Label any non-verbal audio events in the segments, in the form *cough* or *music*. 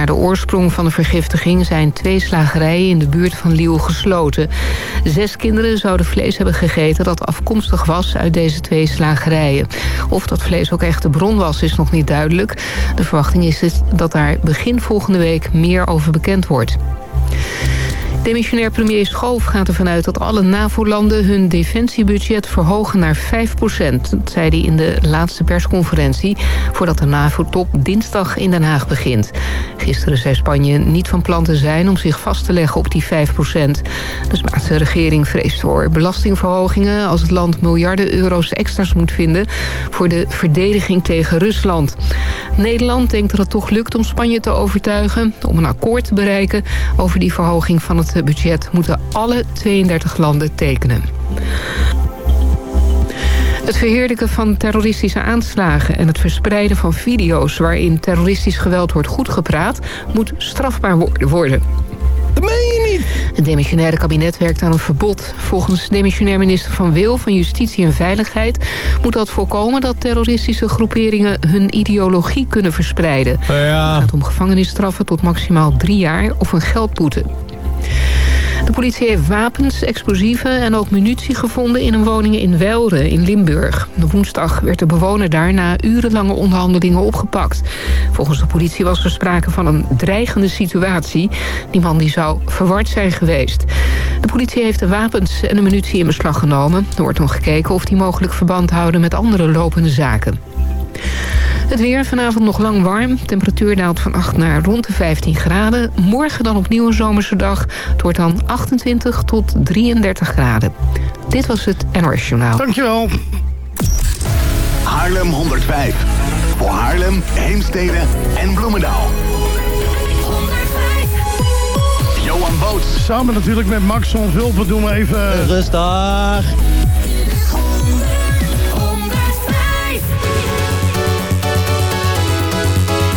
naar de oorsprong van de vergiftiging... zijn twee slagerijen in de buurt van Liel gesloten. Zes kinderen zouden vlees hebben gegeten dat afkomstig was uit deze twee slagerijen. Of dat vlees ook echt de bron was, is nog niet duidelijk. De verwachting is dat daar begin volgende week meer over bekend wordt. Demissionair premier Schoof gaat ervan uit dat alle NAVO-landen hun defensiebudget verhogen naar 5% Dat zei hij in de laatste persconferentie voordat de NAVO-top dinsdag in Den Haag begint. Gisteren zei Spanje niet van plan te zijn om zich vast te leggen op die 5% De Spaanse regering vreest voor belastingverhogingen als het land miljarden euro's extra's moet vinden voor de verdediging tegen Rusland. Nederland denkt dat het toch lukt om Spanje te overtuigen om een akkoord te bereiken over die verhoging van het budget moeten alle 32 landen tekenen. Het verheerlijken van terroristische aanslagen en het verspreiden van video's... waarin terroristisch geweld wordt goedgepraat, moet strafbaar worden. Dat meen je niet! Het demissionaire kabinet werkt aan een verbod. Volgens demissionair minister Van Wil van Justitie en Veiligheid... moet dat voorkomen dat terroristische groeperingen hun ideologie kunnen verspreiden. Ja. Het gaat om gevangenisstraffen tot maximaal drie jaar of een geldboete. De politie heeft wapens, explosieven en ook munitie gevonden... in een woning in Welre in Limburg. De woensdag werd de bewoner daar na urenlange onderhandelingen opgepakt. Volgens de politie was er sprake van een dreigende situatie. Die man die zou verward zijn geweest. De politie heeft de wapens en de munitie in beslag genomen. Er wordt nog gekeken of die mogelijk verband houden met andere lopende zaken. Het weer vanavond nog lang warm. Temperatuur daalt van 8 naar rond de 15 graden. Morgen dan opnieuw een zomerse dag. Het wordt dan 28 tot 33 graden. Dit was het NOS Journaal. Dankjewel. Haarlem 105. Voor Haarlem, Heemstede en Bloemendaal. 105. Johan Boots. Samen natuurlijk met Max van Vulpen doen we even... Rustig.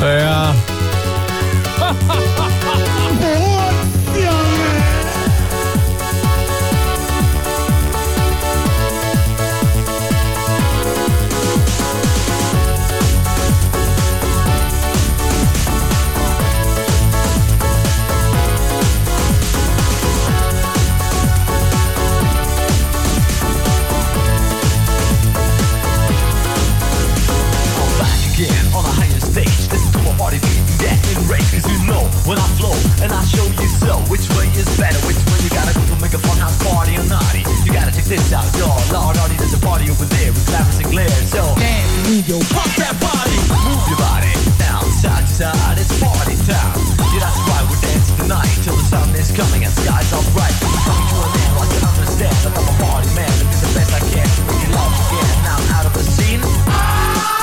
Ja. When I flow and I show you so which way is better, which way you gotta go to make a fun house party or naughty. You gotta check this out, yo. Lord, Artie, there's a party over there with glamours and glare. So dance, move your pop that body, move your body now side to side. It's party time. Yeah, that's right. We're dancing tonight till the sun is coming and skies are bright. Coming to an end, like you understand I'm a party man. This is the best I can to make you love again. Now I'm out of the scene.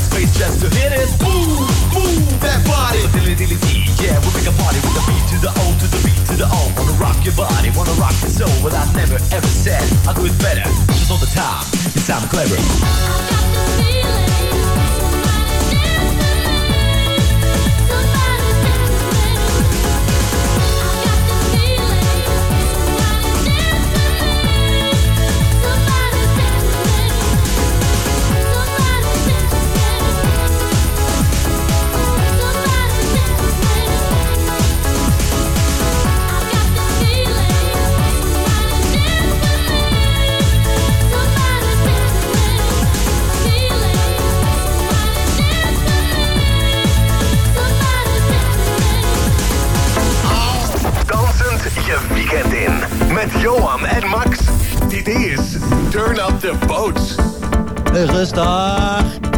space just to hit it. Move, move that body. Dilly dilly dee, yeah, we make a party with the beat to the O to the beat to the O. Wanna rock your body, wanna rock your soul. But I never ever said I'll do it better. Just all the time, it's time clever. Dansend je weekend in. Met Johan en Max. Dit is Turn Up The Boats. Rustig.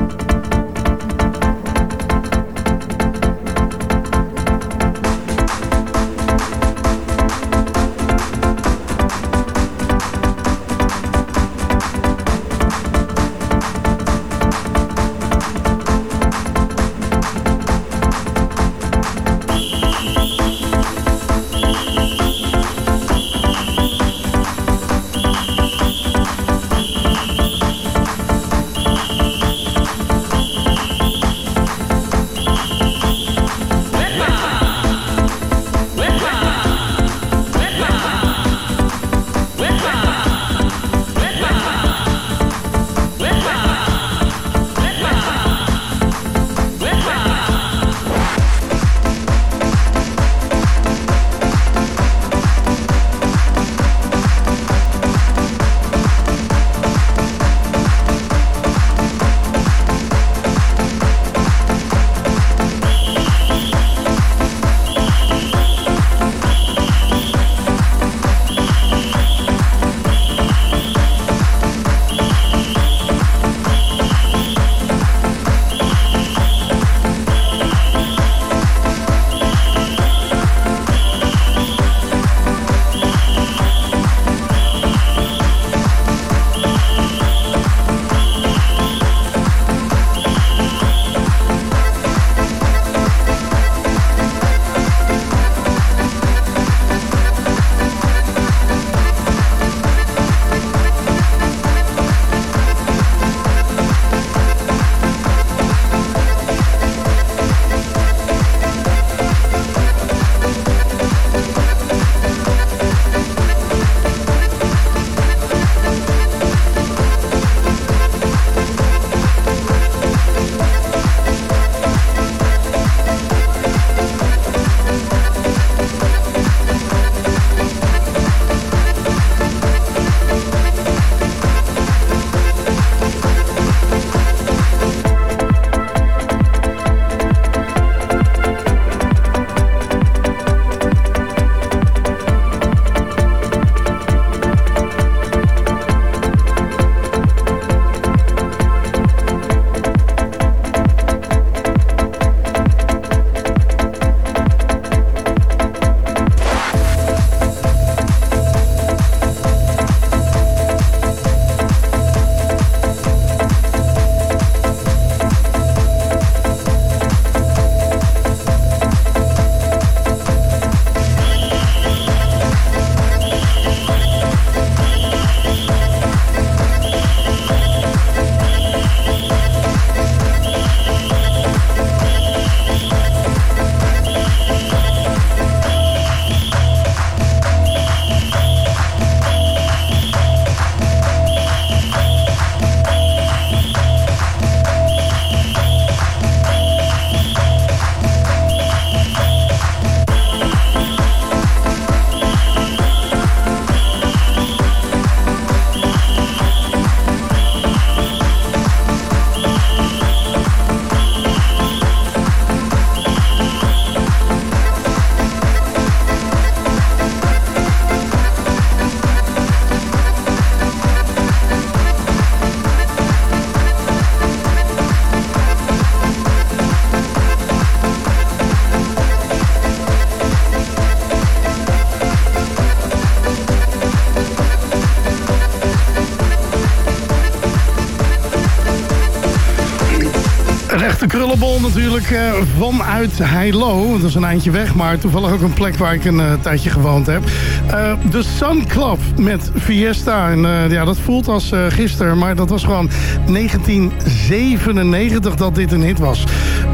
Krullenbol natuurlijk eh, vanuit Heilo. Dat is een eindje weg, maar toevallig ook een plek waar ik een eh, tijdje gewoond heb. Eh, de Sun Club met Fiesta. En ja, dat voelt als gisteren, maar dat was gewoon 1997 dat dit een hit was.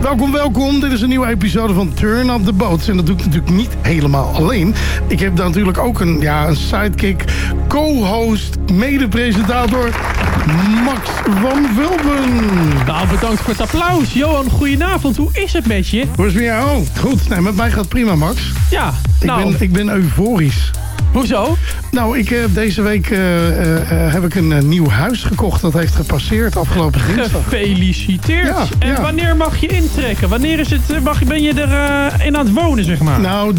Welkom, welkom. Dit is een nieuwe episode van Turn Up The Boats. En dat doe ik natuurlijk niet helemaal alleen. Ik heb daar natuurlijk ook een, ja, een sidekick, co-host, mede-presentator... Max van Wilben. Nou, bedankt voor het applaus. Johan, goedenavond. Hoe is het met je? Hoe is het met jou? Goed, nee, met mij gaat prima, Max. Ja, Ik, nou, ben, ik ben euforisch. hoezo? Nou, ik, heb deze week eh, eh, eh, heb ik een eh, nieuw huis gekocht. Dat heeft gepasseerd afgelopen dinsdag. Gefeliciteerd. Ja, en ja. wanneer mag je intrekken? Wanneer is het, eh, mag, ben je er eh, in aan het wonen, zeg maar? Nou,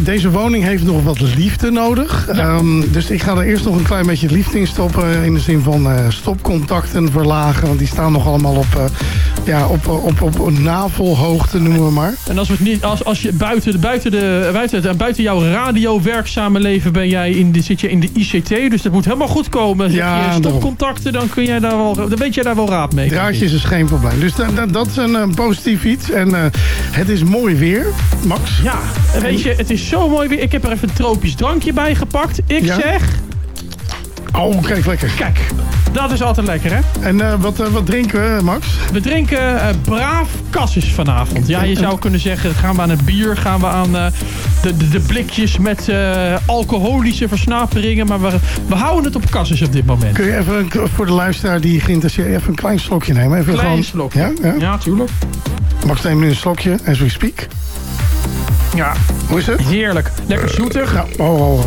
deze woning heeft nog wat liefde nodig. Ehm, dus ik ga er eerst nog een klein beetje liefde in stoppen. In de zin van eh, stopcontacten verlagen. Want die staan nog allemaal op, eh, ja, op, op, op, op navelhoogte, noemen we maar. En als, we het niet, als, als je buiten, de, buiten, de, buiten, buiten jouw radiowerkzame leven ben jij in de, zit je in de ICT. Dus dat moet helemaal goed komen. Ja, je stopcontacten, dan, kun jij daar wel, dan weet jij daar wel raad mee. Draadjes is geen probleem. Dus da- da- dat is een eh, positief iets. En eh, het is mooi weer, Max. Ja, en weet je, het is zo mooi weer. Ik heb er even een tropisch drankje bij gepakt. Ik Ja? zeg, Oh, kijk, lekker. kijk, dat is altijd lekker hè. En eh, wat, eh, wat drinken we, Max? We drinken eh, braaf cassis vanavond. Ja, je zou kunnen zeggen, gaan we aan het bier, gaan we aan de, de, de blikjes met alcoholische versnaperingen. Maar we, we houden het op cassis op dit moment. Kun je even voor de luisteraar die geïnteresseerd even een klein slokje nemen? Even Klein gewoon- slokje. Ja, ja. Ja, tuurlijk. Max neemt nu een slokje as we speak. Ja, Hoe is het? heerlijk. Lekker zoetig. Oh, oh, oh.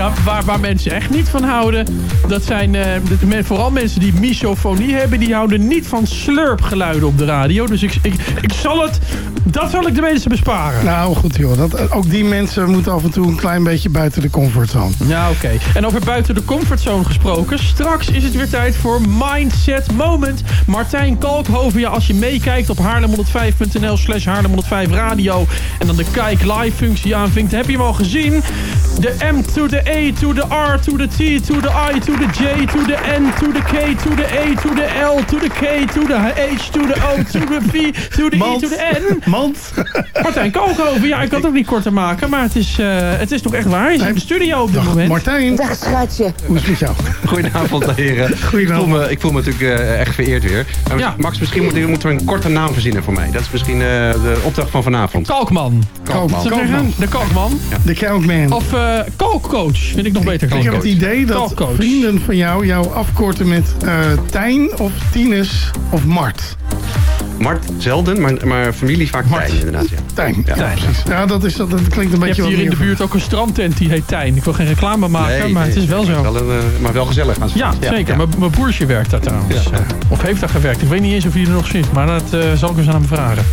Waar, waar mensen echt niet van houden, dat zijn eh, de- vooral mensen die misofonie hebben. Die houden niet van slurpgeluiden op de radio. Dus ik, ik, ik zal het, dat zal ik de mensen besparen. Nou, goed joh. Dat, eh, ook die mensen moeten af en toe een klein beetje buiten de comfortzone. Ja, oké. En over buiten de comfortzone gesproken. Straks is het weer tijd voor Mindset Moment. Martijn Kalkhoven, ja, als je meekijkt op haarlem105.nl slash haarlem105 radio... en dan de kijk live functie aanvinkt, heb je hem al gezien. De M to de E to de R to de T to de I to de J to de N to de K to de E to de L to de K to de H to de O to de V to de I to de N. Mand. Martijn Kalkhoven, ja, ik kan het ook niet korter maken... maar het is, eh, het is toch echt waar. Hij is in de studio op dit moment. Martijn. Dag schatje. Hoe is het met jou? Goedenavond, heren. Goedenavond. Ik voel me, ik voel me natuurlijk eh, echt vereerd weer. Maar Ja. Max, misschien moeten moet we een korte naam verzinnen voor mij. Dat is misschien eh, de opdracht van vanavond. Kalkman. Kalkman. Zeggen? De Kalkman. De Kalkman. Of eh Vind ik nog beter. Ik heb het idee dat vrienden van jou jou afkorten met eh Tijn of Tines of Mart. Mart zelden, maar, maar familie vaak Tijn inderdaad. Ja. Tijn, ja, Ja. precies. Ja, dat, is, dat, dat klinkt een Je beetje hebt wat hier in de buurt ook een strandtent die heet Tijn. Ik wil geen reclame maken, Nee, maar het is wel zo. Wel een, eh, maar wel gezellig. Ze Ja, zeggen. zeker. Ja. Mijn- broertje werkt daar trouwens. Ja. Eh, Of heeft daar gewerkt. Ik weet niet eens of hij er nog zit. Maar dat eh, zal ik eens aan hem vragen.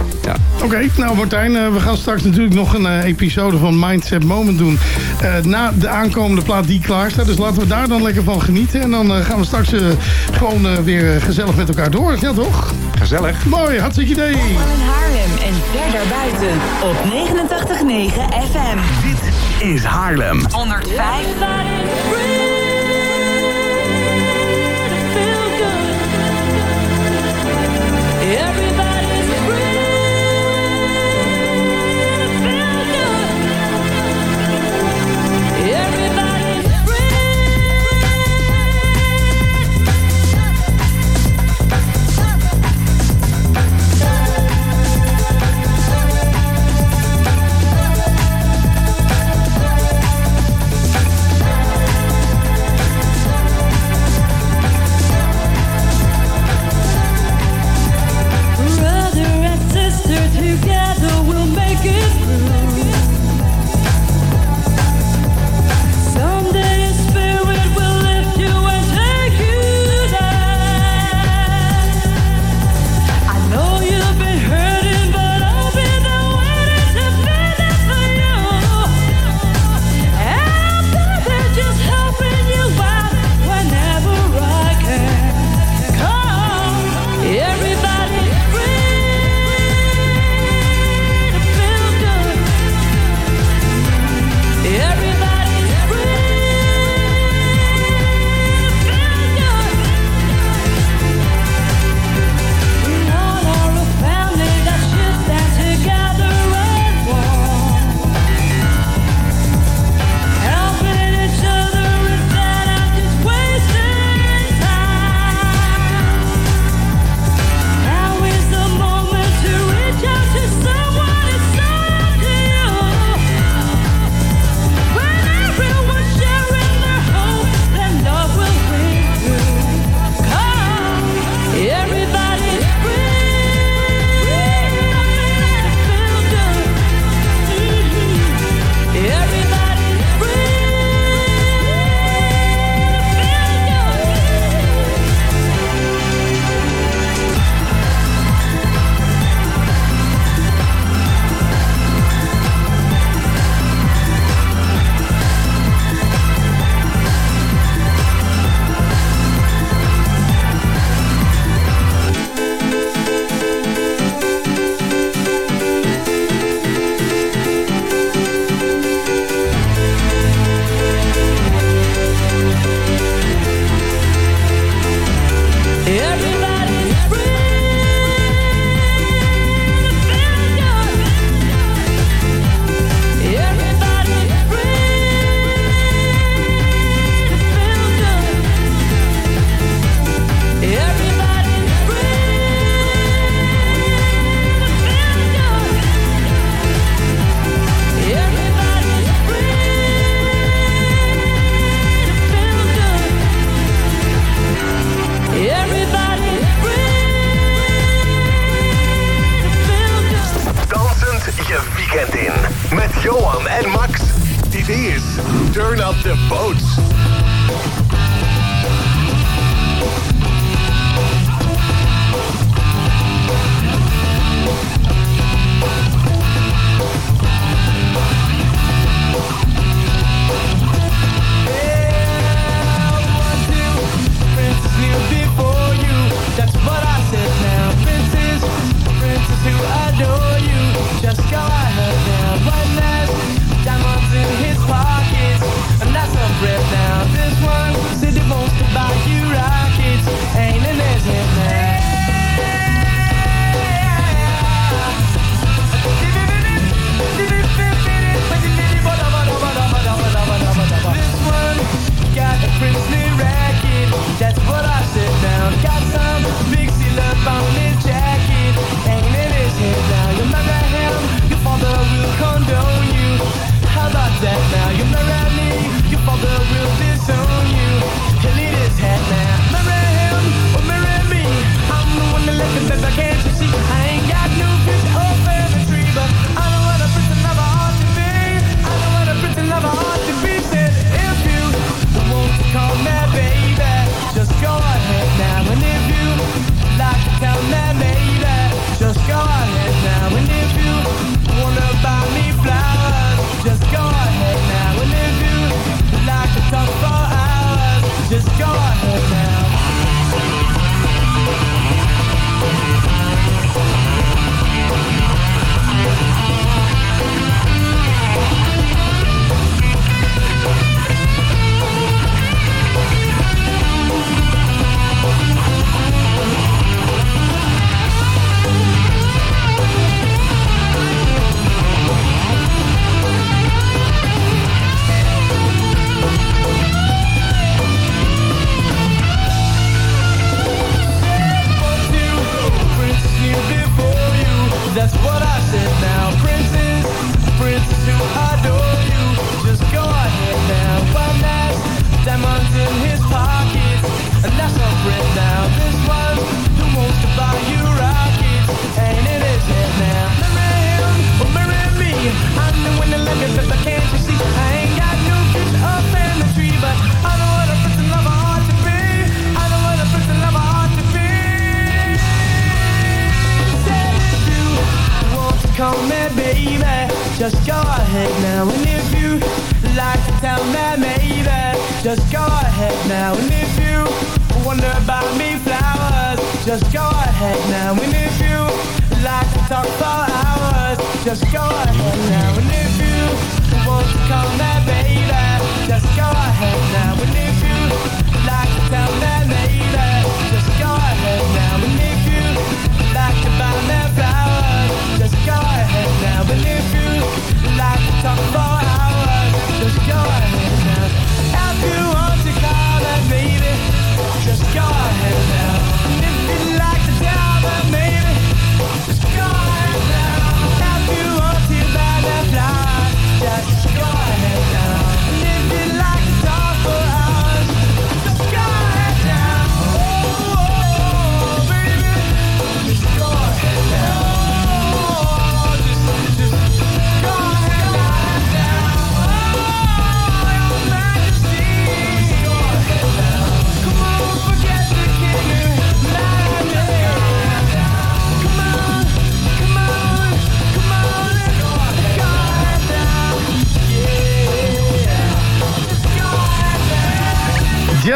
Oké, nou Martijn, we gaan straks natuurlijk nog een eh, episode van Mindset Moment doen. eh, na de aankomende plaat die klaar staat. Dus laten we daar dan lekker van genieten. En dan gaan we straks gewoon weer gezellig met elkaar door. Ja toch? Gezellig. Mooi, hartstikke idee. In Haarlem en verder buiten op 89.9 FM. Dit is Haarlem. 105.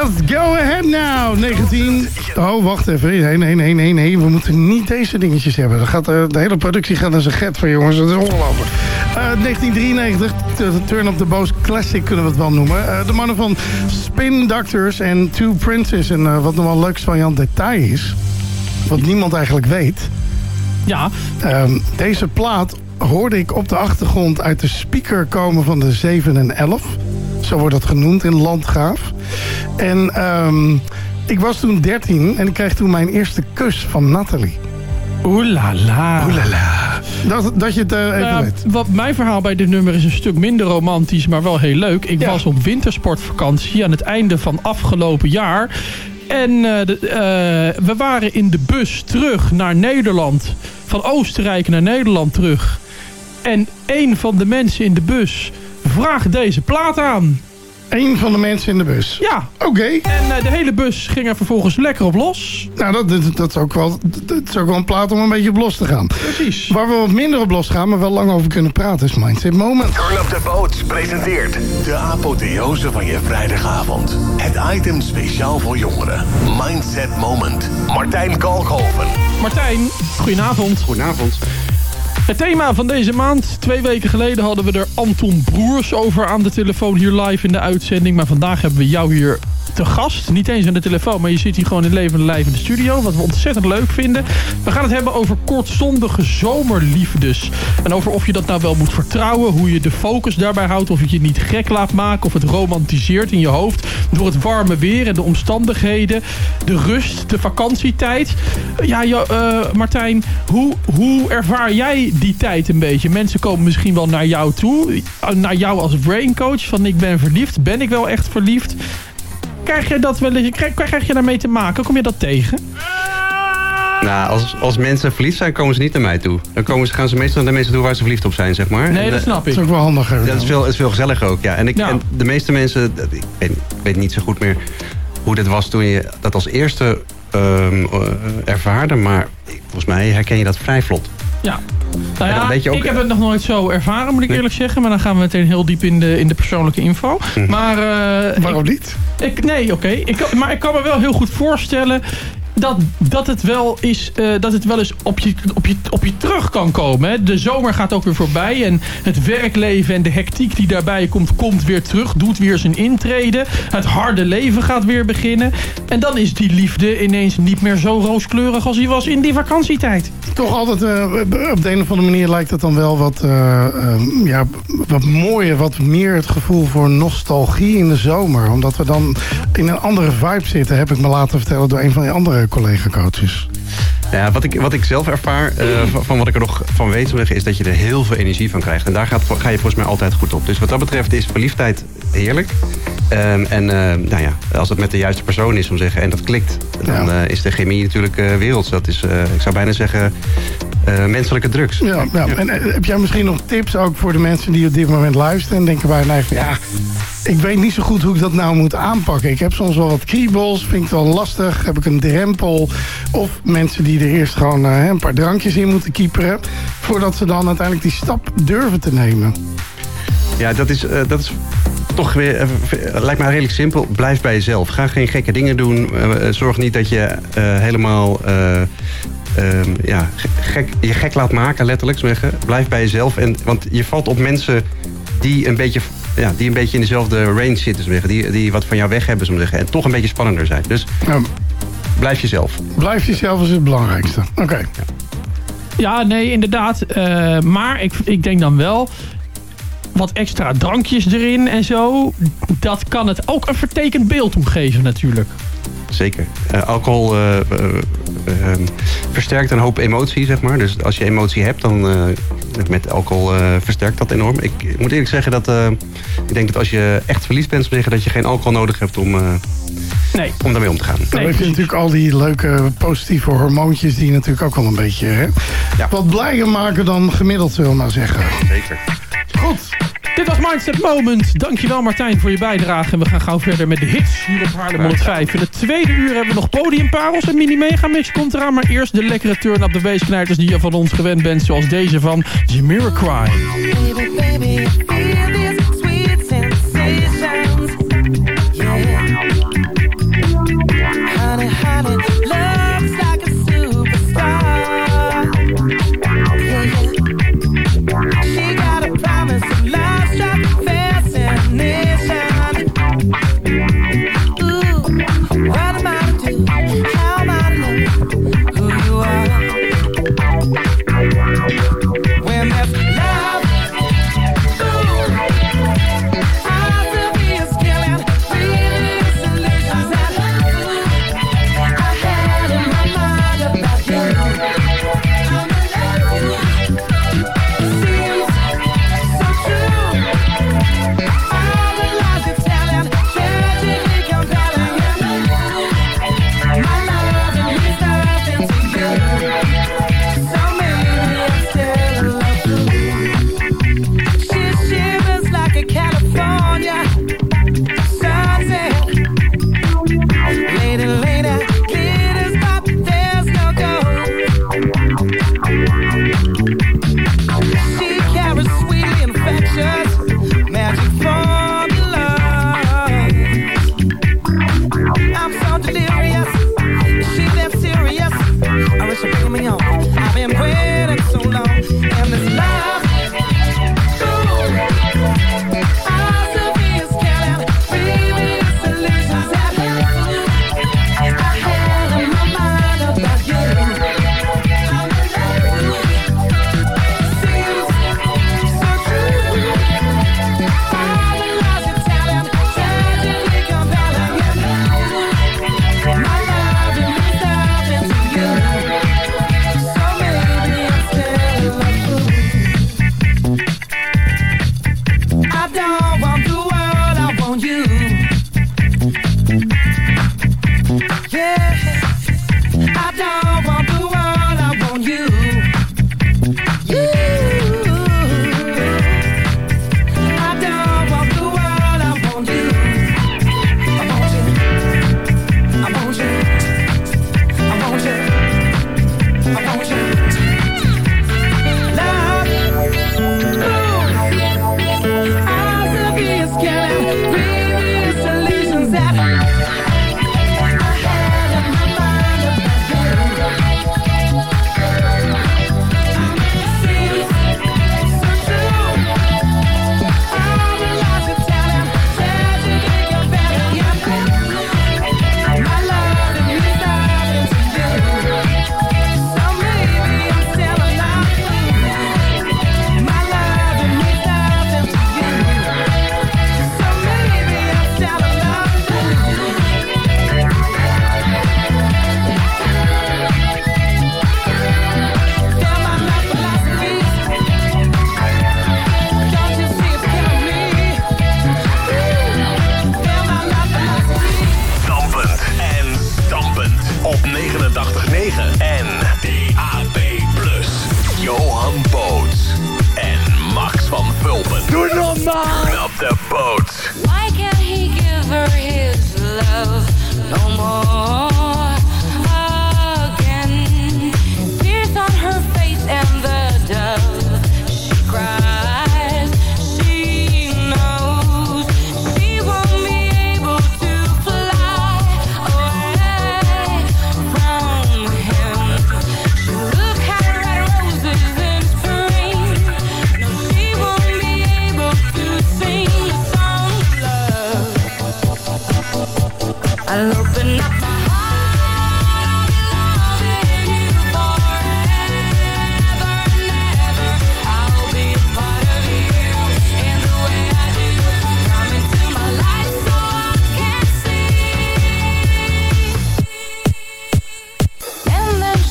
Let's go ahead now. 19... Oh, wacht even. Nee, nee, nee, nee, nee. We moeten niet deze dingetjes hebben. Dat gaat, eh, de hele productie gaat naar zijn get van jongens. Dat is ongelooflijk. Eh, uh, 1993, eh, Turn Up The Boos Classic kunnen we het wel noemen. De mannen van Spin Doctors en Two Princes. En wat nog wel leukst van Jan detail is... wat niemand eigenlijk weet... Ja. Ehm, deze plaat hoorde ik op de achtergrond uit de speaker komen van de 7 en 11... Zo wordt dat genoemd in Landgraaf. En ehm, ik was toen 13 en ik kreeg toen mijn eerste kus van Nathalie. Oelala. Oelala. Dat, dat je het eh, even nou. Wat mijn verhaal bij dit nummer is een stuk minder romantisch, maar wel heel leuk. Ik was op wintersportvakantie aan het einde van afgelopen jaar. En eh, eh, we waren in de bus terug naar Nederland. Van Oostenrijk naar Nederland terug. En een van de mensen in de bus vraag deze plaat aan. Eén van de mensen in de bus? Ja. Oké. En eh, de hele bus ging er vervolgens lekker op los. Nou, dat, dat, dat, is ook wel, dat is ook wel een plaat om een beetje op los te gaan. Precies. Waar we wat minder op los gaan, maar wel lang over kunnen praten, is Mindset Moment. Turn Up The Boats presenteert de apotheose van je vrijdagavond. Het item speciaal voor jongeren. Mindset Moment. Martijn Kalkhoven. Martijn, goedenavond. Goedenavond. Het thema van deze maand. Twee weken geleden hadden we er Anton Broers over aan de telefoon hier live in de uitzending. Maar vandaag hebben we jou hier te gast. Niet eens aan de telefoon, maar je zit hier gewoon in levende lijf in de studio. Wat we ontzettend leuk vinden. We gaan het hebben over kortstondige zomerliefdes. En over of je dat nou wel moet vertrouwen. Hoe je de focus daarbij houdt. Of je je niet gek laat maken. Of het romantiseert in je hoofd. Door het warme weer en de omstandigheden. De rust, de vakantietijd. Ja, jo- eh, Martijn, hoe, hoe ervaar jij die tijd een beetje? Mensen komen misschien wel naar jou toe. eh, Naar jou als braincoach. Van ik ben verliefd. Ben ik wel echt verliefd? Krijg je dat wel krijg, krijg je daarmee te maken? Kom je dat tegen? Nou, als, als mensen verliefd zijn, komen ze niet naar mij toe. Dan komen ze, gaan ze meestal naar de mensen toe waar ze verliefd op zijn, zeg maar. Nee, En, dat snap Dat ik. is ook wel handiger. Dat is veel, is veel gezelliger ook, ja. En, ik, Ja. en de meeste mensen, dat- ik weet, ik weet niet zo goed meer hoe dat was toen je dat als eerste ehm, eh, ervaarde. Maar volgens mij herken je dat vrij vlot. Ja. Nou ja, dan weet je ook- ik heb het nog nooit zo ervaren, moet ik eerlijk zeggen. Maar dan gaan we meteen heel diep in de, in de persoonlijke info. Hm. Maar, eh, Waarom niet? ik, nee, oké. Maar ik kan me wel heel goed voorstellen dat, dat, het wel is, eh, dat het wel eens op je, op, je, op je terug kan komen. Hè. De zomer gaat ook weer voorbij. En het werkleven en de hectiek die daarbij komt, komt weer terug. Doet weer zijn intrede. Het harde leven gaat weer beginnen. En dan is die liefde ineens niet meer zo rooskleurig als die was in die vakantietijd. Toch altijd, eh, op de een of andere manier lijkt het dan wel wat, eh, eh, ja, wat mooier, wat meer het gevoel voor nostalgie in de zomer. Omdat we dan in een andere vibe zitten, heb ik me laten vertellen door een van je andere collega-coaches. Ja, wat ik, wat ik zelf ervaar, eh, van, van wat ik er nog van weet, is dat je er heel veel energie van krijgt. En daar gaat, ga je volgens mij altijd goed op. Dus wat dat betreft is verliefdheid heerlijk. Ehm, en eh, nou ja, als het met de juiste persoon is, om te zeggen, en dat klikt, dan Ja. eh, is de chemie natuurlijk eh werelds. Dat is, ik zou bijna zeggen, eh, menselijke drugs. Ja, ja. En eh, heb jij misschien nog tips ook voor de mensen die op dit moment luisteren en denken bij van ja, ik weet niet zo goed hoe ik dat nou moet aanpakken. Ik heb soms wel wat kriebels, vind ik het wel lastig, heb ik een drempel. Of mensen die er eerst gewoon eh, een paar drankjes in moeten kieperen, voordat ze dan uiteindelijk die stap durven te nemen. Ja, dat is, dat is toch weer, lijkt mij redelijk simpel. Blijf bij jezelf. Ga geen gekke dingen doen. Zorg niet dat je helemaal ehm, ja, ge- gek, je gek laat maken, letterlijk zeggen. Blijf bij jezelf. En, want je valt op mensen die een beetje, ja, die een beetje in dezelfde range zitten. zeggen. Die, die wat van jou weg hebben, zeggen. En toch een beetje spannender zijn. Dus Nou, blijf jezelf. blijf jezelf is het belangrijkste. Oké. Ja, nee, inderdaad. Eh, maar ik, ik denk dan wel... Wat extra drankjes erin en zo. Dat kan het ook een vertekend beeld omgeven natuurlijk. Zeker. Eh, alcohol eh, eh, versterkt een hoop emotie, zeg maar. Dus als je emotie hebt, dan eh, met alcohol eh, versterkt dat enorm. Ik, ik moet eerlijk zeggen dat eh, ik denk dat als je echt verliefd bent, zeggen dat je geen alcohol nodig hebt om, eh, Nee. om daarmee om te gaan. Dan Nee, heb je natuurlijk al die leuke positieve hormoontjes die natuurlijk ook wel een beetje hè, Ja. wat blijer maken dan gemiddeld, zullen we maar zeggen. Zeker. Goed. Dit was Mindset Moment. Dankjewel Martijn voor je bijdrage. En we gaan gauw verder met de hits hier op Haarlem 105. In het tweede uur hebben we nog podiumparels en mini-megamix komt eraan. Maar eerst de lekkere turn-up de weesknijters die je van ons gewend bent. Zoals deze van Jamiroquai. Baby, baby,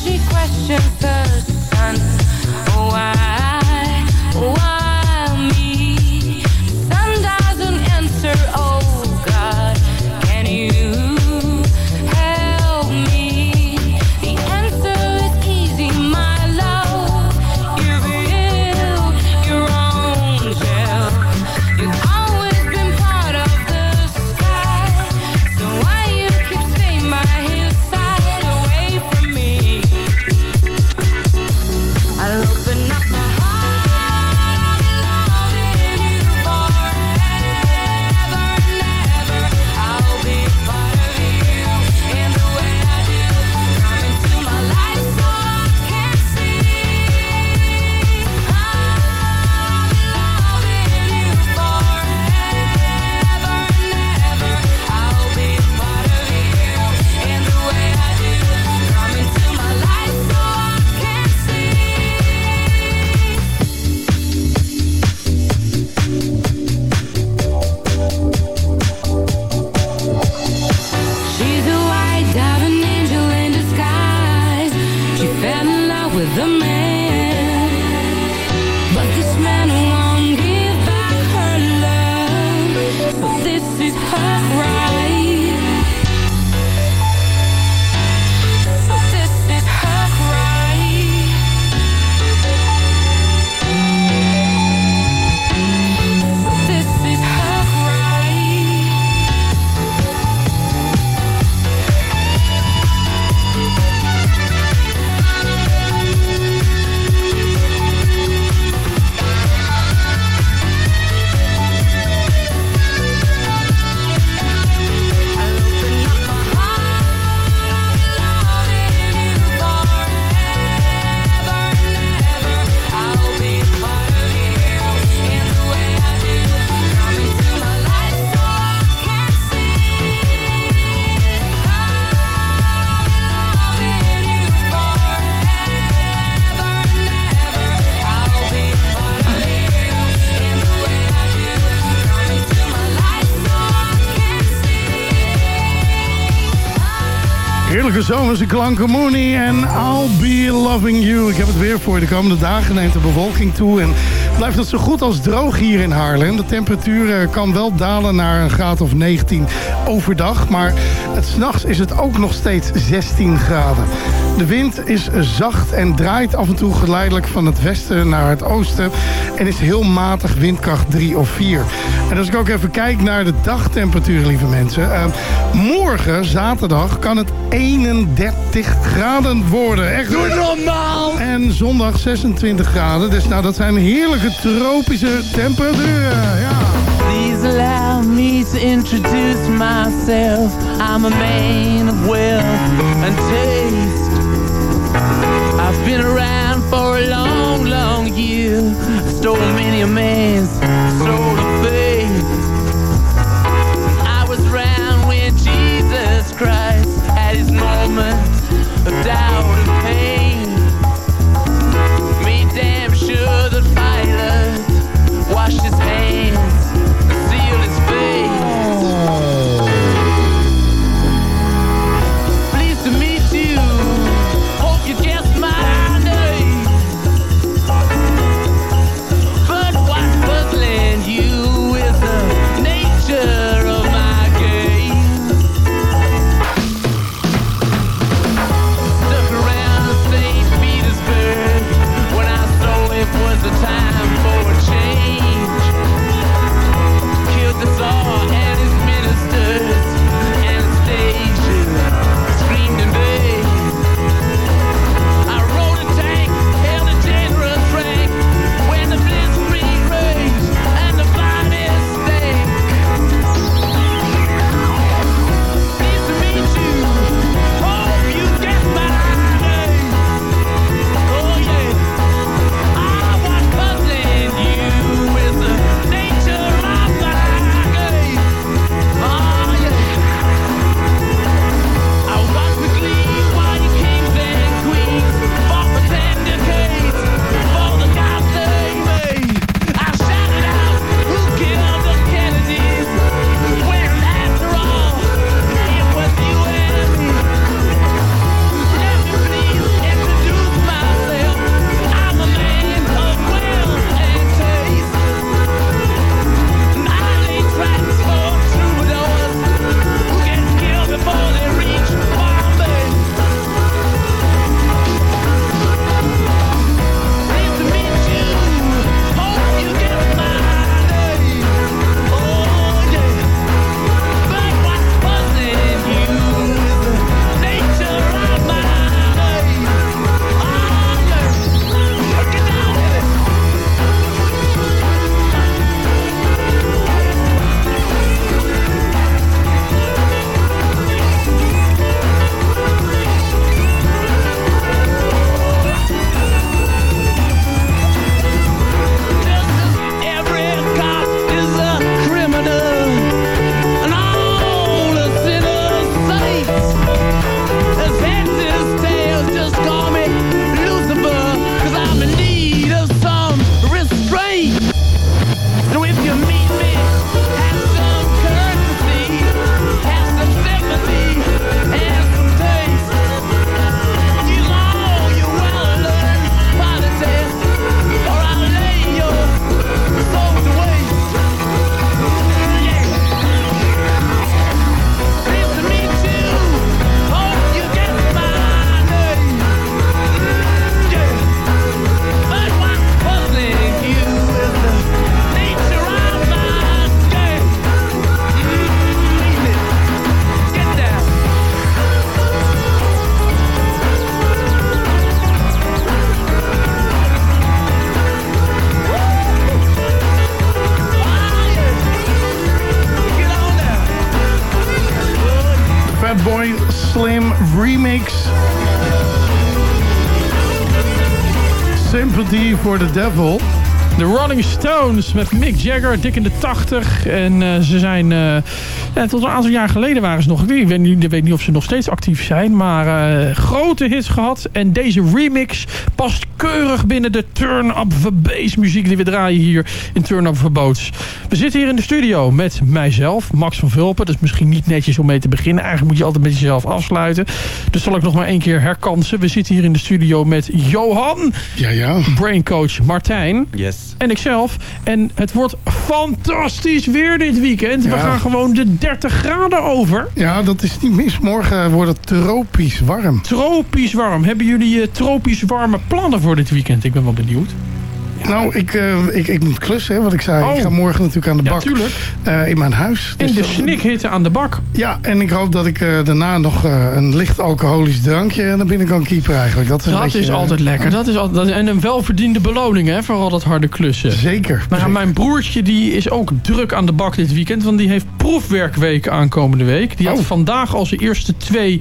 she questions the sun. Oh, Why, zomerse klanken, Mooney en I'll Be Loving You. Ik heb het weer voor. De komende dagen neemt de bewolking toe en blijft het zo goed als droog hier in Haarlem. De temperatuur eh, kan wel dalen naar een graad of 19 overdag, maar het s'nachts is het ook nog steeds 16 graden. De wind is zacht en draait af en toe geleidelijk van het westen naar het oosten en is heel matig windkracht 3 of 4. En als ik ook even kijk naar de dagtemperatuur, lieve mensen. eh, morgen, zaterdag, kan het 31 graden worden. Echt Doe normaal! En zondag 26 graden. Dus nou, dat zijn heerlijke tropische temperaturen. Ja. Please allow me to introduce myself. I'm a man of wealth and taste. I've been around for a long, long year. I stole many a man's soul of faith. Of for the Devil. De Rolling Stones met Mick Jagger, dik in de 80. En eh, ze zijn... eh, tot een aantal jaar geleden waren ze nog... Ik weet niet, niet of ze nog steeds actief zijn. Maar eh, grote hits gehad. En deze remix past keurig binnen de turn-up the bass muziek... die we draaien hier in Turn Up the Boats. We zitten hier in de studio met mijzelf, Max van Vulpen. Dat is misschien niet netjes om mee te beginnen. Eigenlijk moet je altijd met jezelf afsluiten. Dus zal ik nog maar één keer herkansen. We zitten hier in de studio met Johan. Ja, ja. Braincoach Martijn. Yes. En ikzelf. En het wordt fantastisch weer dit weekend. We gaan gewoon de 30 graden over. Ja, dat is niet mis. Morgen wordt het tropisch warm. Tropisch warm. Hebben jullie eh, tropisch warme plannen voor dit weekend? Ik ben wel benieuwd. Nou, ik, eh, ik, ik moet klussen, hè, wat ik zei. Oh. Ik ga morgen natuurlijk aan de bak. Eh, in mijn huis. In Dus de dat- snikhitte aan de bak. Ja, en ik hoop dat ik eh, daarna nog een licht alcoholisch drankje naar binnen kan keepen eigenlijk. Dat is, een Dat beetje, is altijd lekker. Dat is altijd, dat- en een welverdiende beloning hè, voor al dat harde klussen. Zeker. Maar mijn broertje die is ook druk aan de bak dit weekend. Want die heeft proefwerkweek aankomende week. Die had Oh. vandaag al zijn eerste twee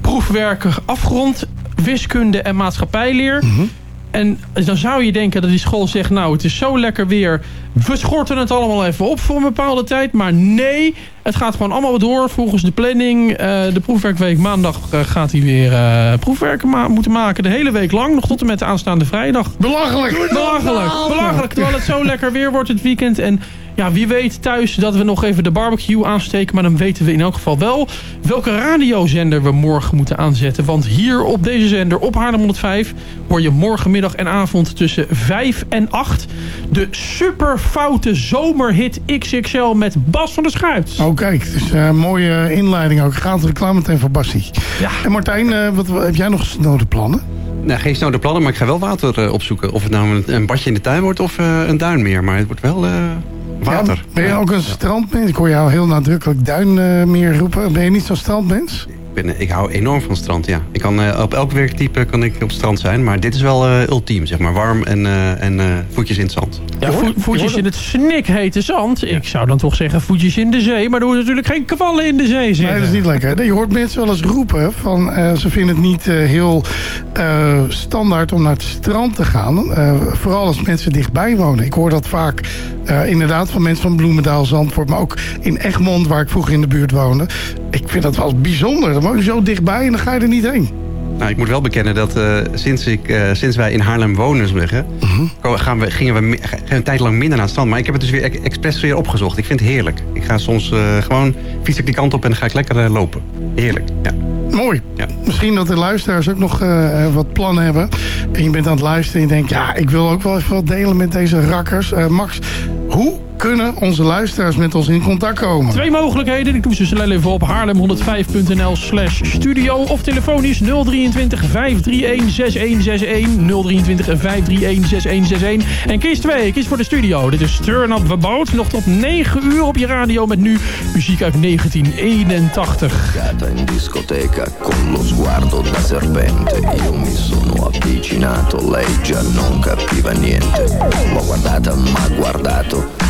proefwerken afgerond. Wiskunde en maatschappijleer. Mhm. En dan zou je denken dat die school zegt... nou, het is zo lekker weer. We schorten het allemaal even op voor een bepaalde tijd. Maar nee, het gaat gewoon allemaal door volgens de planning. Eh, de proefwerkweek maandag eh, gaat hij weer eh, proefwerken ma- moeten maken. De hele week lang, nog tot en met de aanstaande vrijdag. Belachelijk. Belachelijk, belachelijk. Terwijl het zo lekker weer wordt het weekend. En ja, wie weet thuis dat we nog even de barbecue aansteken. Maar dan weten we in elk geval wel welke radiozender we morgen moeten aanzetten. Want hier op deze zender, op Haarlem 105... hoor je morgenmiddag en avond tussen 5 en 8... de super foute zomerhit XXL met Bas van der Schuit. Oh kijk, dus eh, mooie inleiding ook. Gaat reclame meteen voor Bassie. Ja. En Martijn, eh, wat, wat- heb jij nog snode plannen? Nou, geen snode plannen, maar ik ga wel water eh, opzoeken. Of het nou een, een badje in de tuin wordt of een duinmeer. Maar het wordt wel eh, water. Ja, ben je ook een strandmens? Ik hoor jou heel nadrukkelijk duinmeer roepen. Ben je niet zo'n strandmens? Ik, ben, ik hou enorm van strand, ja. Ik kan, eh, op elk werktype kan ik op strand zijn. Maar dit is wel eh, ultiem, zeg maar. Warm en, eh, en eh, voetjes in het zand. Ja, voetjes je in het snikhete zand. Ik zou dan toch zeggen voetjes in de zee. Maar er hoort natuurlijk geen kwallen in de zee Nee, zitten. dat is niet lekker. Nee, je hoort mensen wel eens roepen van eh, ze vinden het niet eh, heel eh, standaard om naar het strand te gaan. Eh, vooral als mensen dichtbij wonen. Ik hoor dat vaak eh, inderdaad van mensen van Bloemendaal, Zandvoort, maar ook in Egmond, waar ik vroeger in de buurt woonde. Ik vind dat wel bijzonder. Dan woon je zo dichtbij en dan ga je er niet heen. Nou, ik moet wel bekennen dat eh, sinds, ik, eh, sinds wij in Haarlem wonen, zeggen, Mhm. gaan we, gingen we gaan een tijd lang minder naar het strand. Maar ik heb het dus weer ex- expres weer opgezocht. Ik vind het heerlijk. Ik ga soms gewoon fiets ik die kant op en dan ga ik lekker lopen. Heerlijk, ja. Mooi. Ja. Misschien dat de luisteraars ook nog eh, eh, wat plannen hebben. En je bent aan het luisteren en je denkt... ja, ik wil ook wel even wat delen met deze rakkers. Eh, Max, hoe kunnen onze luisteraars met ons in contact komen? Twee mogelijkheden. Ik doe ze snel even op haarlem105.nl slash studio. Of telefonisch 023 531 6161. 023 531 6161. En kies twee. Kies voor de studio. Dit is Turn Up The Boat. Nog tot 9 uur op je radio met nu muziek uit 1981. in discoteca con lo sguardo da serpente Io mi sono avvicinato, lei già non capiva niente L'ho guardata, m'ha guardato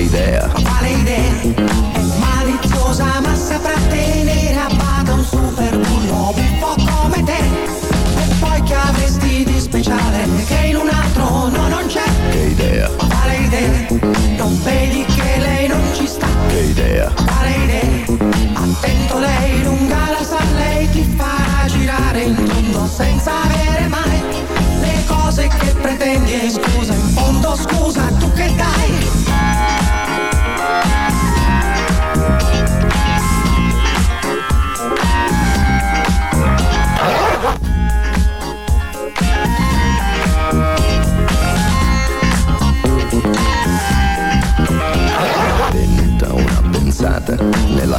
sta? che idea, Quale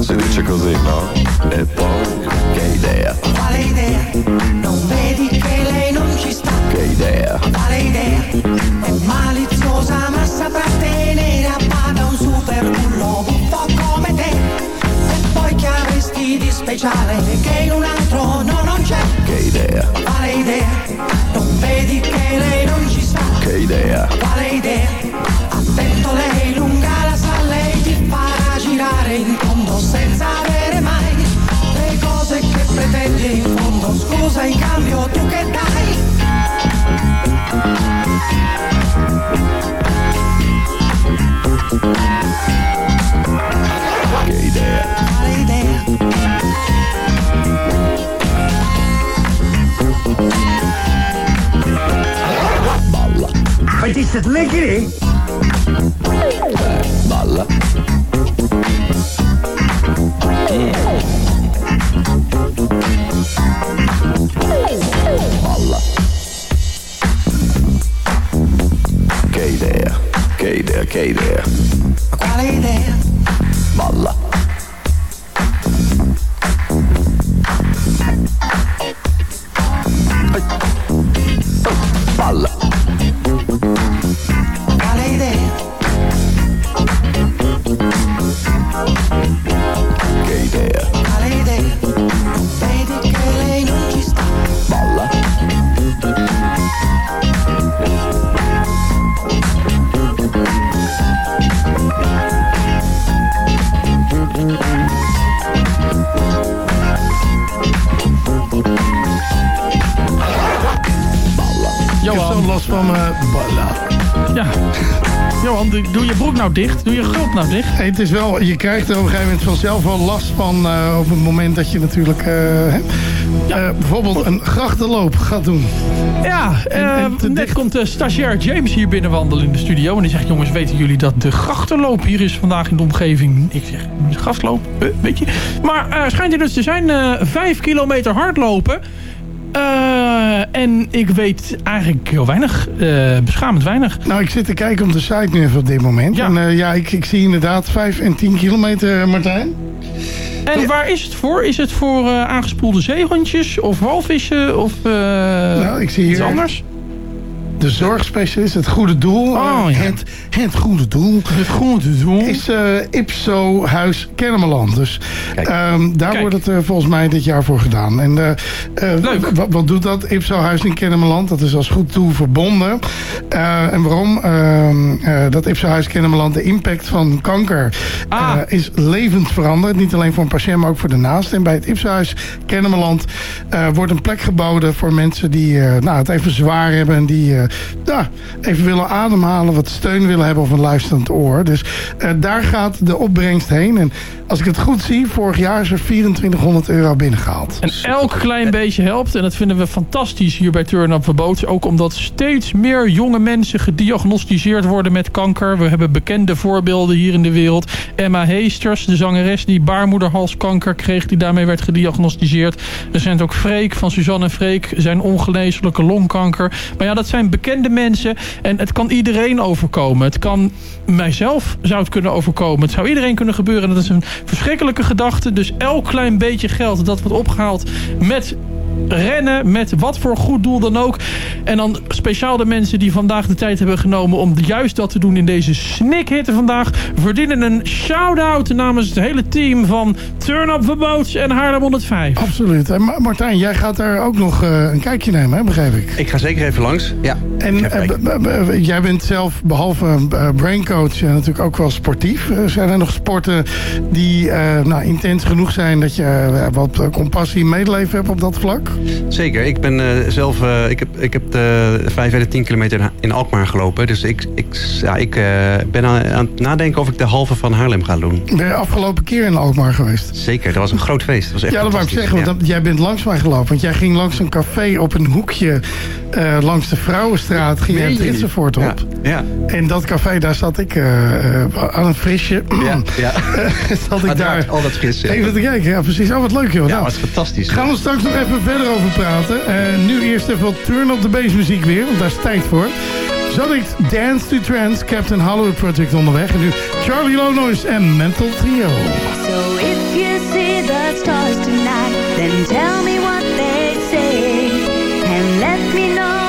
Si dice così, no? E poi, che idea? Quale idea? Non vedi che lei non ci sta? Che idea? Quale idea? È maliziosa ma saprà tenere a bada un super bullo buffo come te. E poi che avresti di speciale che in un altro no non c'è? Che idea? Quale idea? Non vedi che lei non ci sta? Che idea? Quale idea? Attento lei lunga la sa, lei ti farà girare in senza avere mai le cose che pretendi in fondo. Scusa in cambio tu che dai? Che idea? Quale idea? Balla. Hè? Eh, balla. Balla. Nou. Hey, het is wel, je krijgt er op een gegeven moment vanzelf wel last van eh, op het moment dat je natuurlijk eh, eh, bijvoorbeeld een grachtenloop gaat doen. Ja, net komt de stagiair James hier binnenwandelen in de studio. En die zegt, jongens, weten jullie dat de grachtenloop hier is vandaag in de omgeving? Ik zeg, grasloop, weet je. Maar schijnt er dus te zijn vijf kilometer hardlopen. Eh, en ik weet eigenlijk heel weinig, eh, beschamend weinig. Nou, ik zit te kijken op de site nu even op dit moment. Ja. En eh, ja, ik, ik zie inderdaad 5 en 10 kilometer, Martijn. En waar is het voor? Is het voor eh, aangespoelde zeehondjes of walvissen of eh Nou, ik zie iets anders? De zorgspecialist, het goede doel. Oh, ja. het, het goede doel. Het goede doel. Is eh, Ipso Huis Kennemerland. Dus ehm, daar Kijk. wordt het eh, volgens mij dit jaar voor gedaan. En eh, eh, Leuk. Wat, wat doet dat Ipso Huis in Kennemerland? Dat is als goed doel verbonden. Eh, en waarom? Ehm, eh, dat Ipso Huis Kennemerland, de impact van kanker Ah. eh, is levend veranderd. Niet alleen voor een patiënt, maar ook voor de naast. En bij het Ipso Huis Kennemerland eh, wordt een plek geboden voor mensen die eh, nou, het even zwaar hebben. En die ja, even willen ademhalen, wat steun willen hebben of een luisterend oor. Dus eh, daar gaat de opbrengst heen. En als ik het goed zie, vorig jaar is er 2400 euro binnengehaald. En elk klein beetje helpt. En dat vinden we fantastisch hier bij Turn Up Verbood. Ook omdat steeds meer jonge mensen gediagnosticeerd worden met kanker. We hebben bekende voorbeelden hier in de wereld. Emma Heesters, de zangeres die baarmoederhalskanker kreeg... die daarmee werd gediagnosticeerd. Recent ook Freek van Suzanne Freek. Zijn ongeneeslijke longkanker. Maar ja, dat zijn bekende mensen. En het kan iedereen overkomen. Het kan mijzelf zou het kunnen overkomen. Het zou iedereen kunnen gebeuren. En dat is een verschrikkelijke gedachte. Dus elk klein beetje geld dat wordt opgehaald met rennen met wat voor goed doel dan ook. En dan speciaal de mensen die vandaag de tijd hebben genomen om juist dat te doen in deze snikhitte vandaag. Verdienen een shout-out namens het hele team van Turn Up Verboats en Haarlem 105. Absoluut. En Ma- Martijn, jij gaat daar ook nog eh, een kijkje nemen, hè, begrijp ik. Ik ga zeker even langs. Ja. En eh, jij bent zelf, behalve eh, braincoach, natuurlijk ook wel sportief. Zijn er nog sporten die eh, nou, intens genoeg zijn dat je wat compassie en medeleven hebt op dat vlak? Zeker. Ik ben eh, zelf... eh, ik heb, ik heb de 5 en de 10 kilometer in Alkmaar gelopen. Dus ik, ik, ja, ik eh, ben aan, aan het nadenken of ik de halve van Haarlem ga doen. Ben je afgelopen keer in Alkmaar geweest? Zeker. Dat was een groot feest. Dat was echt ja, dat wou ik zeggen, want Ja. dat- jij bent langs mij gelopen. Want jij ging langs een café op een hoekje eh, langs de Vrouwenstraat ging het? Ritsenvoort op. Ja. En dat café, daar zat ik eh, eh, aan een frisje. Ja, ja. *laughs* zat ik *laughs* daar Al dat fris. ja. even te kijken. Ja, precies. Oh, wat leuk joh. Ja, Nou, wat fantastisch. Gaan we straks nog even verder over praten. Eh, nu eerst even wat turn op de bass muziek weer, want daar is tijd voor. Zo direct Dance to Trance, Captain Hollywood Project onderweg. En nu Charlie Lonois en Mental Trio. So if you see the stars tonight, then tell me what they say. And let me know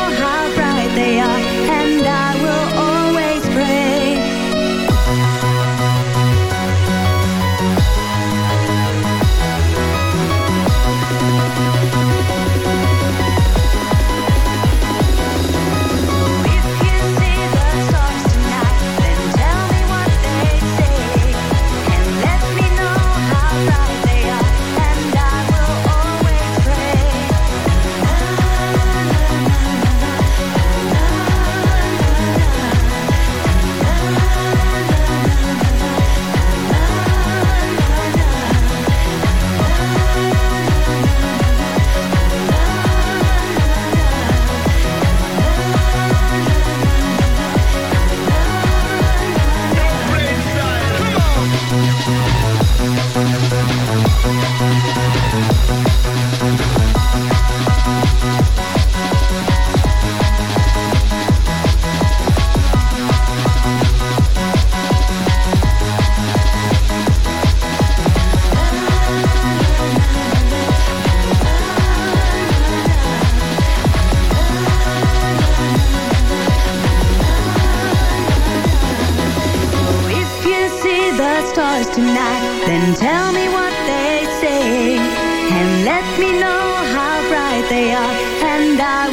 then tell me what they say. And let me know how bright they are, and I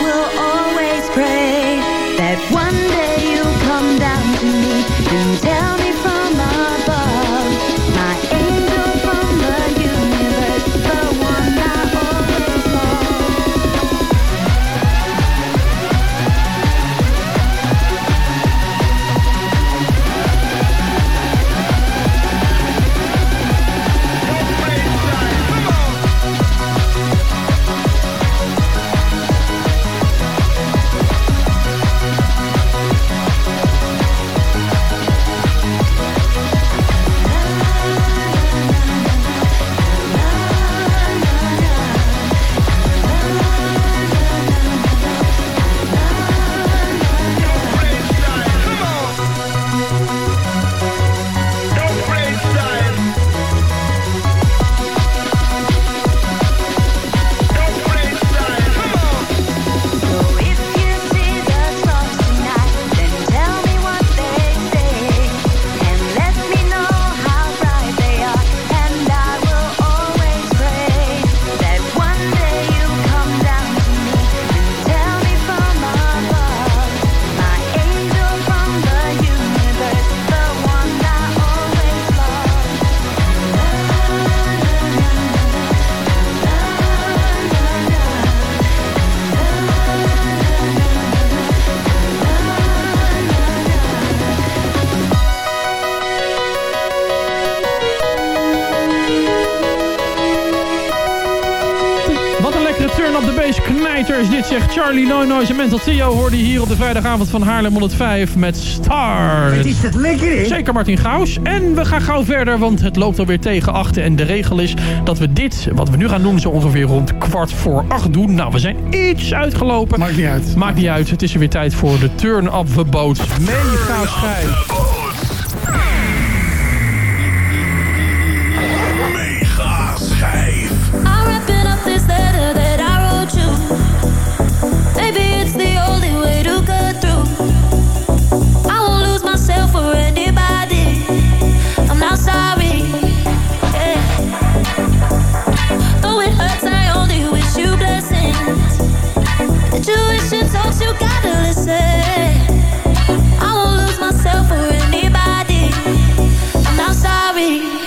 turn op de bass knijter is dit, zegt Charlie No Noise en Mental Theo hoorde hier op de vrijdagavond van Haarlem 105 met Stars. Het is het lekker, hè? Zeker Martin Gaus. En we gaan gauw verder, want het loopt alweer tegen achten. En de regel is dat we dit, wat we nu gaan doen, zo ongeveer rond kwart voor acht doen. Nou, we zijn iets uitgelopen. Maakt niet uit. Maakt niet uit. Het is er weer tijd voor de Turn Up the Boat. Mega schijf. I'm not lose myself for anybody. I'm sorry.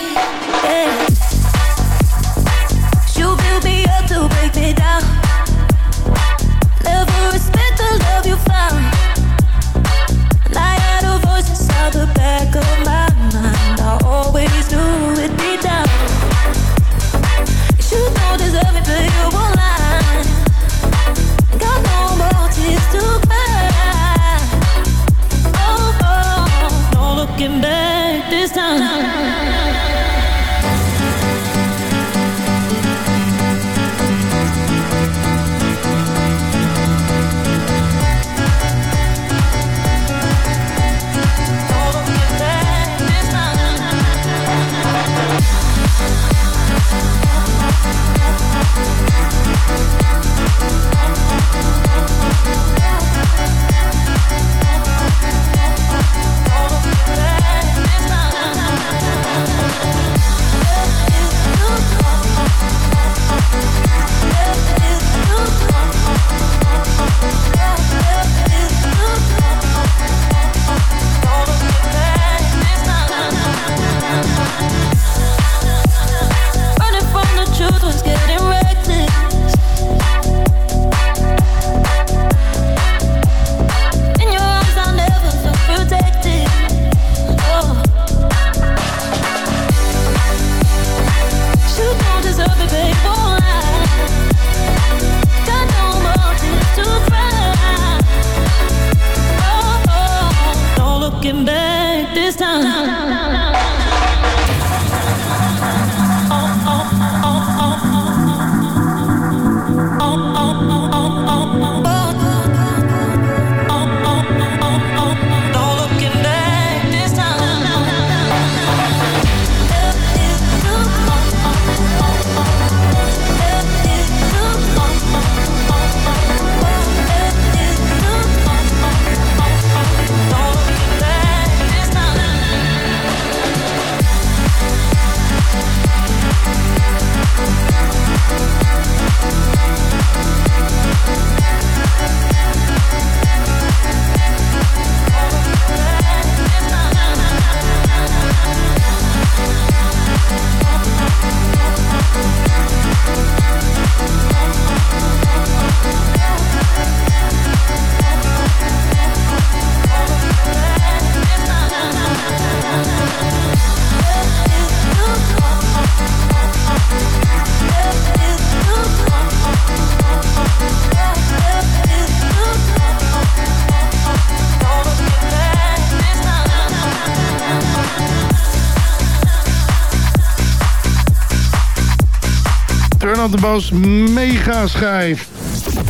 Waterbos mega schijf.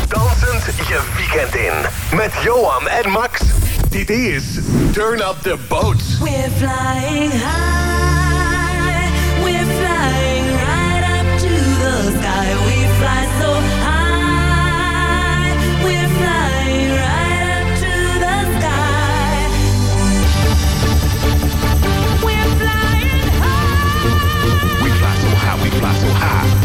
Dansend je weekend in met Johan en Max. Dit is Turn Up The Boats We're flying high. We're flying right up to the sky. We fly so high. We're flying right up to the sky. We're flying high. We fly high. We fly so high.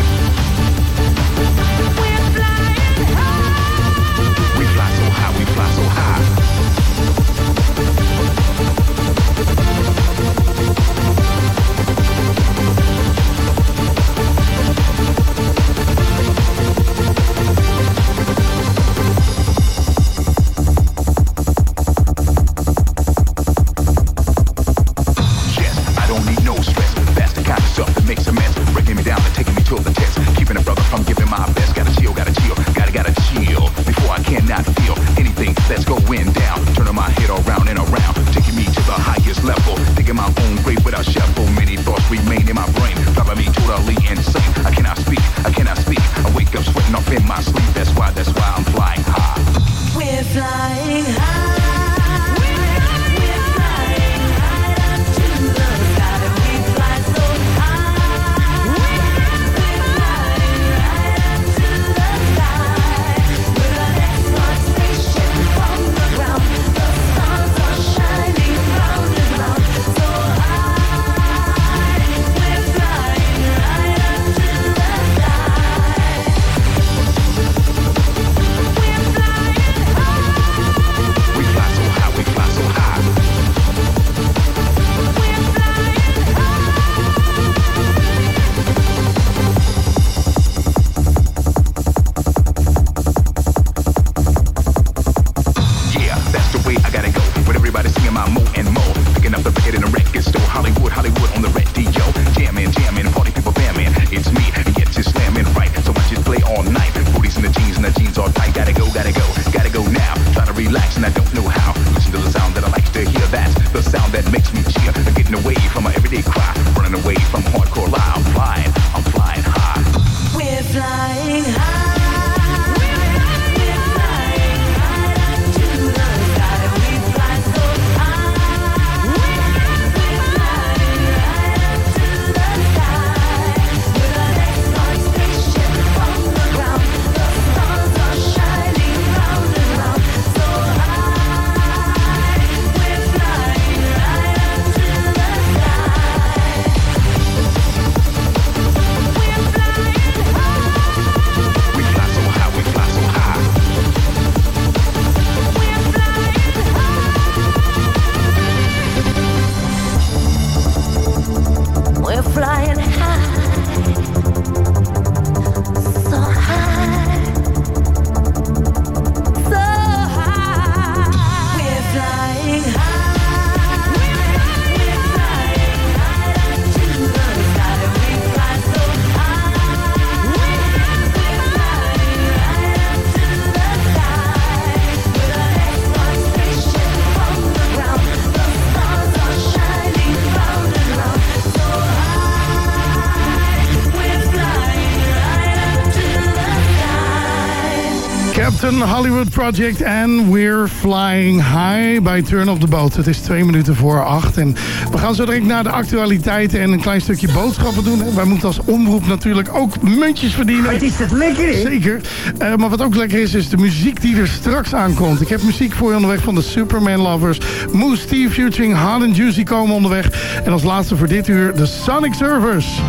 Jackson, Hollywood Project en We're Flying High bij Turn of the Boat. Het is twee minuten voor acht en we gaan zo direct naar de actualiteiten en een klein stukje boodschappen doen. Wij moeten als omroep natuurlijk ook muntjes verdienen. Het is het lekker. Zeker. Eh, maar wat ook lekker is, is de muziek die er straks aankomt. Ik heb muziek voor je onderweg van de Superman Lovers. Moose Steve Futuring Hard and Juicy komen onderweg. En als laatste voor dit uur de Sonic Servers.